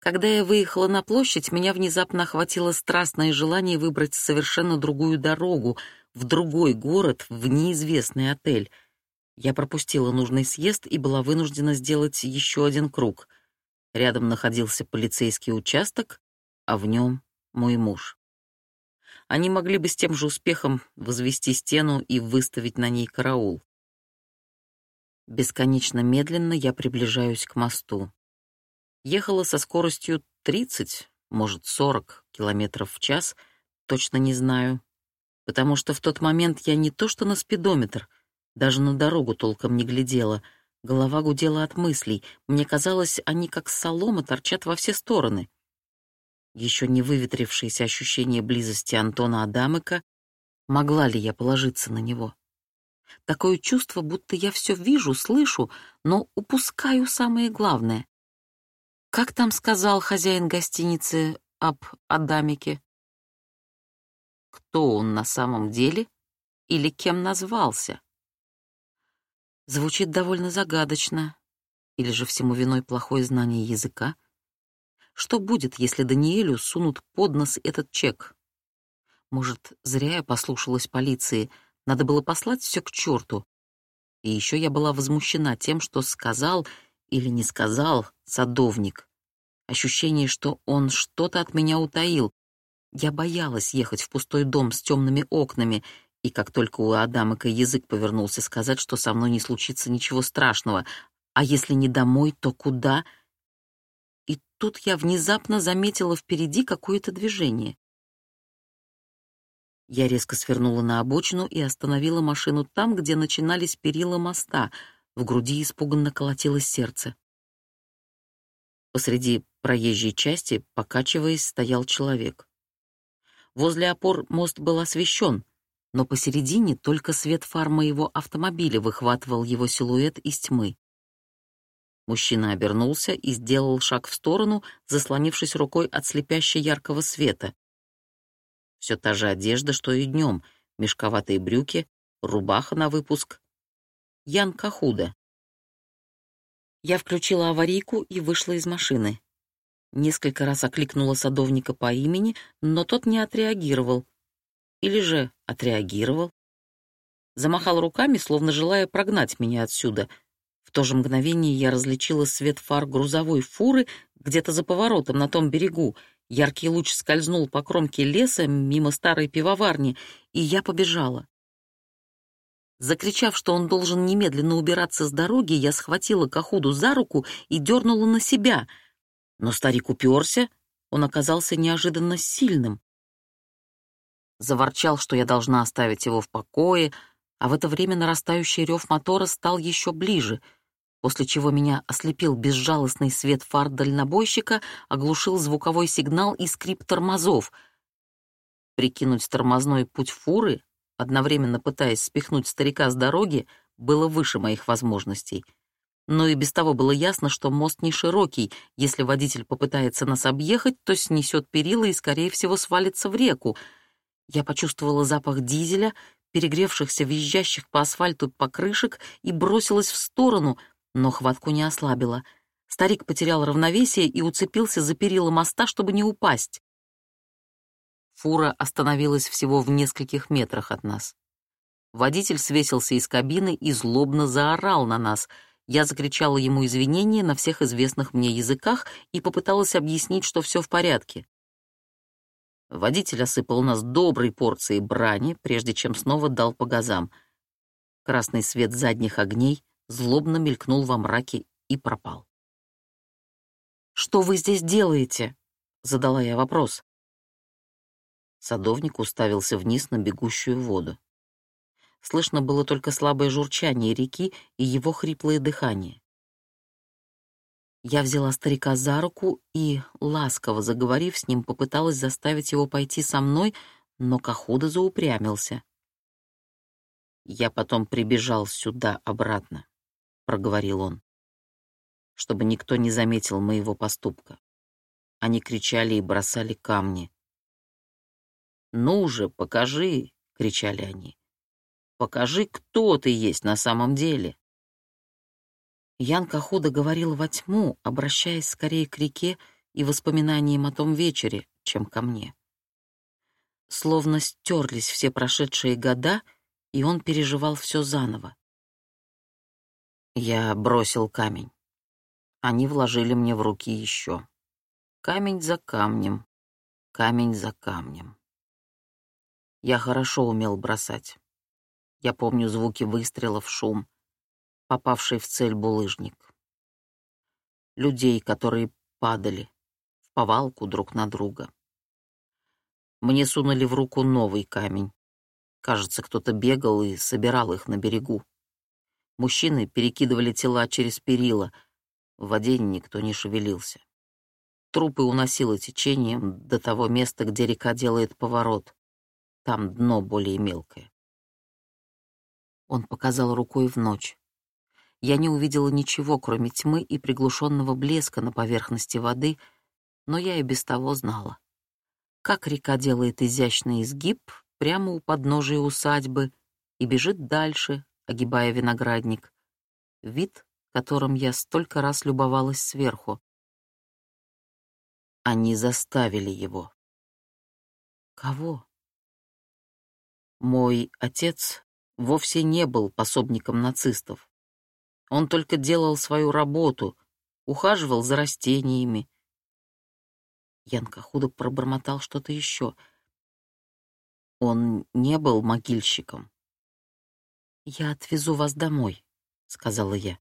Когда я выехала на площадь, меня внезапно охватило страстное желание выбрать совершенно другую дорогу, в другой город, в неизвестный отель. Я пропустила нужный съезд и была вынуждена сделать еще один круг. Рядом находился полицейский участок, а в нем мой муж. Они могли бы с тем же успехом возвести стену и выставить на ней караул. Бесконечно медленно я приближаюсь к мосту. Ехала со скоростью 30, может, 40 километров в час, точно не знаю, потому что в тот момент я не то что на спидометр, даже на дорогу толком не глядела. Голова гудела от мыслей. Мне казалось, они как солома торчат во все стороны. Еще не выветрившееся ощущение близости Антона Адамыка, могла ли я положиться на него? Такое чувство, будто я все вижу, слышу, но упускаю самое главное. Как там сказал хозяин гостиницы об Адамике? Кто он на самом деле или кем назвался? Звучит довольно загадочно. Или же всему виной плохое знание языка? Что будет, если Даниэлю сунут под нос этот чек? Может, зря я послушалась полиции — надо было послать все к черту. И еще я была возмущена тем, что сказал или не сказал садовник. Ощущение, что он что-то от меня утаил. Я боялась ехать в пустой дом с темными окнами, и как только у Адамыка язык повернулся сказать, что со мной не случится ничего страшного, а если не домой, то куда? И тут я внезапно заметила впереди какое-то движение. Я резко свернула на обочину и остановила машину там, где начинались перила моста. В груди испуганно колотилось сердце. Посреди проезжей части, покачиваясь, стоял человек. Возле опор мост был освещен, но посередине только свет фар моего автомобиля выхватывал его силуэт из тьмы. Мужчина обернулся и сделал шаг в сторону, заслонившись рукой от слепяще яркого света. Все та же одежда, что и днем, мешковатые брюки, рубаха на выпуск. Ян Кахуда. Я включила аварийку и вышла из машины. Несколько раз окликнула садовника по имени, но тот не отреагировал. Или же отреагировал. Замахал руками, словно желая прогнать меня отсюда. В то же мгновение я различила свет фар грузовой фуры где-то за поворотом на том берегу Яркий луч скользнул по кромке леса мимо старой пивоварни, и я побежала. Закричав, что он должен немедленно убираться с дороги, я схватила Кахуду за руку и дернула на себя. Но старик уперся, он оказался неожиданно сильным. Заворчал, что я должна оставить его в покое, а в это время нарастающий рев мотора стал еще ближе — после чего меня ослепил безжалостный свет фар дальнобойщика, оглушил звуковой сигнал и скрип тормозов. Прикинуть тормозной путь фуры, одновременно пытаясь спихнуть старика с дороги, было выше моих возможностей. Но и без того было ясно, что мост не широкий. Если водитель попытается нас объехать, то снесет перила и, скорее всего, свалится в реку. Я почувствовала запах дизеля, перегревшихся, визжащих по асфальту покрышек и бросилась в сторону — но хватку не ослабила. Старик потерял равновесие и уцепился за перила моста, чтобы не упасть. Фура остановилась всего в нескольких метрах от нас. Водитель свесился из кабины и злобно заорал на нас. Я закричала ему извинения на всех известных мне языках и попыталась объяснить, что все в порядке. Водитель осыпал нас доброй порцией брани, прежде чем снова дал по газам. Красный свет задних огней злобно мелькнул во мраке и пропал. «Что вы здесь делаете?» — задала я вопрос. Садовник уставился вниз на бегущую воду. Слышно было только слабое журчание реки и его хриплое дыхание. Я взяла старика за руку и, ласково заговорив с ним, попыталась заставить его пойти со мной, но Кахуда заупрямился. Я потом прибежал сюда обратно проговорил он, чтобы никто не заметил моего поступка. Они кричали и бросали камни. «Ну же, покажи!» — кричали они. «Покажи, кто ты есть на самом деле!» Янка худо говорил во тьму, обращаясь скорее к реке, и воспоминаниям о том вечере, чем ко мне. Словно стерлись все прошедшие года, и он переживал все заново. Я бросил камень. Они вложили мне в руки еще. Камень за камнем, камень за камнем. Я хорошо умел бросать. Я помню звуки выстрелов, шум, попавший в цель булыжник. Людей, которые падали в повалку друг на друга. Мне сунули в руку новый камень. Кажется, кто-то бегал и собирал их на берегу. Мужчины перекидывали тела через перила. В воде никто не шевелился. Трупы уносило течением до того места, где река делает поворот. Там дно более мелкое. Он показал рукой в ночь. Я не увидела ничего, кроме тьмы и приглушенного блеска на поверхности воды, но я и без того знала. Как река делает изящный изгиб прямо у подножия усадьбы и бежит дальше, огибая виноградник. Вид, которым я столько раз любовалась сверху. Они заставили его. Кого? Мой отец вовсе не был пособником нацистов. Он только делал свою работу, ухаживал за растениями. Янка худо пробормотал что-то еще. Он не был могильщиком. «Я отвезу вас домой», — сказала я.